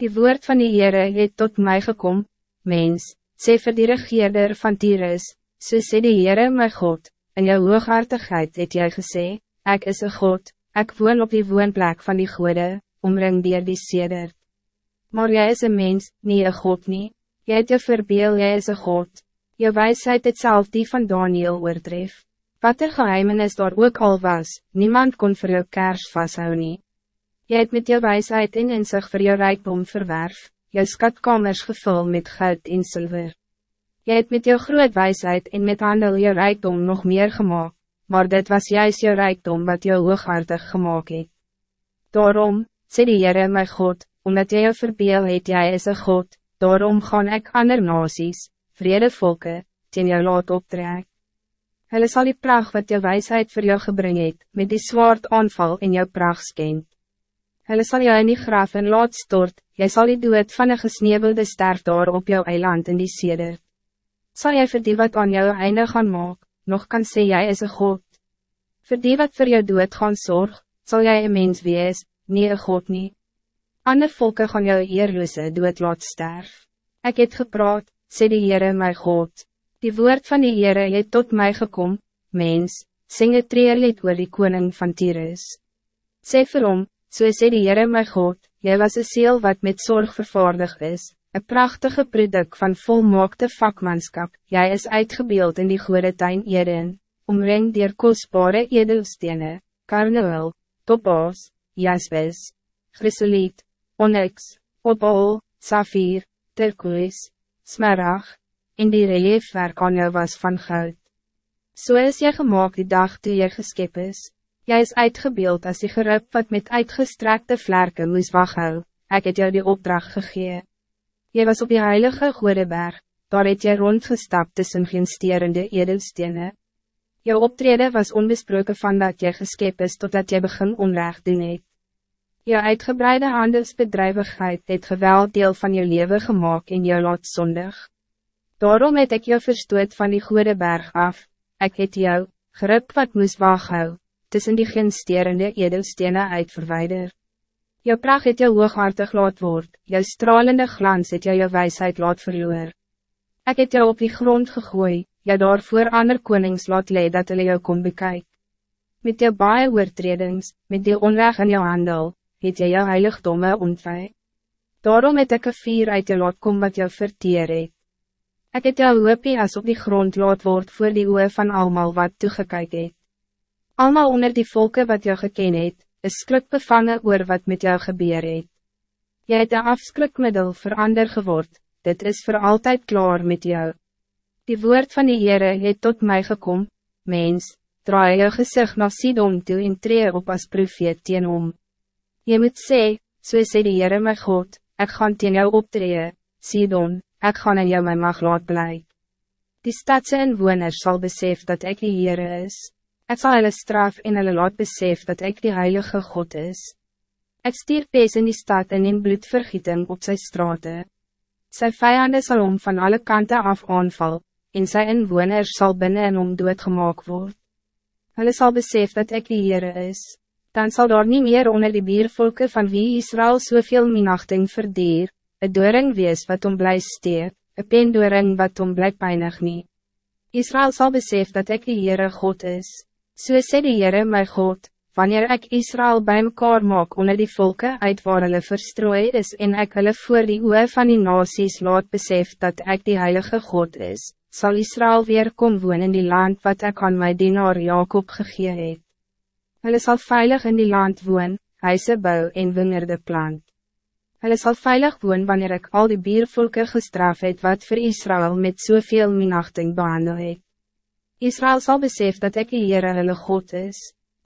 Die woord van die Heere het tot mij gekom, mens, sê vir die regeerder van Tyrus, so sê die Heere my God, in jou hooghartigheid het jy gesê, ek is een God, ek woon op die woonplek van die Gode, omring dier die sedert. Maar jij is een mens, niet een God niet. Jy het jou verbeel, jy is een God. Jou wijsheid het self die van Daniel oortref. Wat er geheimenis daar ook al was, niemand kon voor jou kers vasthou nie. Jy het met jou wijsheid en in zich voor jou rijkdom verwerf, jou skatkamers gevul met goud en zilver. Jy het met jou groot wijsheid en met handel jou rijkdom nog meer gemaakt, maar dit was juist jou rijkdom wat jou hooghartig gemaakt het. Daarom, sê die Heere my God, omdat jy jou verbeel het, jy is een God, daarom gaan ik ander nasies, vrede volke, teen jou laat optrek. Hulle sal die pracht wat jou wijsheid voor jou gebring het, met die zwaard aanval in jou pracht skend. Hulle sal jou in die graf en laat stort, jy sal die dood van een gesneeuwelde sterf daar op jou eiland in die seder. Zal jy vir die wat aan jou einde gaan maak, nog kan sê jy is een God. Voor die wat voor jou dood gaan zorg, zal jij een mens wees, niet een God niet. Ander volke gaan jou eerloose dood laat sterf. Ik het gepraat, sê die Heere my God. Die woord van die Heere het tot mij gekom, mens, sing het treerlied oor die koning van Tyrus. Sê vir hom, so sê die Heere my God, jy was een ziel wat met zorg vervaardig is, een prachtige product van volmaakte vakmanskap, jij is uitgebeeld in die goede tuin Eden, omring dier kostbare edelstene, karnewel, topaas, jaspis, chrysoliet, onyx, opal, safir, turquoise, smerag, en die reliefwerk aan jou was van goud. So is jy gemaakt die dag toe jy geskep is, jy is uitgebeeld als die gerup wat met uitgestrekte vlerken moes wachthou, ek het jou die opdracht gegee. Jy was op die heilige Goedeberg, daar het jy rondgestapt tussen geen sterende edelstene. Jou optreden was onbesproken van dat jy geskep is totdat jy begin onrecht doen het. Je uitgebreide handelsbedrijvigheid het geweld deel van je leven gemaakt in je lot zondig. Daarom het ik jou verstoot van die goede berg af, ik het jou, grip wat moes waaghou, tussen die gensterende edelstenen uitverwijder. Jou pracht het jou hooghartig laat word, jou stralende glans het jou jou wijsheid laat verloor. Ik het jou op die grond gegooi, jou daarvoor ander konings laat leid dat hulle jou kon bekijken. Met jou baie oortredings, met die onrecht in jou handel, het jy jou heiligdomme ontvij. Daarom het ek een vier uit jou laat kom wat jou verteer het. Ek het jou hoopie as op die grond laat word voor die oe van almal wat toegekyk het. Almal onder die volken wat jou geken het, is skrik bevangen oor wat met jou gebeur het. Jy het een afskrikmiddel verander geword, dit is voor altijd klaar met jou. Die woord van die Heere het tot mij gekom, mens, draai jou gezicht naar Sidon toe en tree op as profeet teen om. Je moet sê, so sê die Heere my God, ek gaan teen jou optree, Sidon, ek gaan in jou my mag laat bly. Die stadse inwoners zal besef dat ik die Heere is. Ek sal hulle straf en hulle laat besef dat ik die Heilige God is. Ik stier pees in die stad en in bloedvergieting op zijn straten. Sy vijanden zal om van alle kanten af aanval, en sy inwoners sal binnen en om doodgemaak word. Hulle sal besef dat ik die Heere is dan zal daar niet meer onder die biervolken van wie Israël zoveel so minachting verdeer, een doring wees wat om blij steek, een pendoring wat om blij pijnig niet. Israël zal besef dat ik de Heere God is. So sê die Heere my God, wanneer ik Israël bij mekaar maak onder die volken uit waar hulle verstrooi is en ik hulle voor die oe van die nasies laat besef dat ik die Heilige God is, zal Israël weer kom woon in die land wat ik aan my dienaar Jacob gegee het. Hulle sal veilig in die land woon, huise bou en wingerde plant. Hulle sal veilig woon wanneer ik al die biervolke gestraf het wat voor Israël met zoveel minachting behandel het. Israël zal besef dat ik hier hulle God is.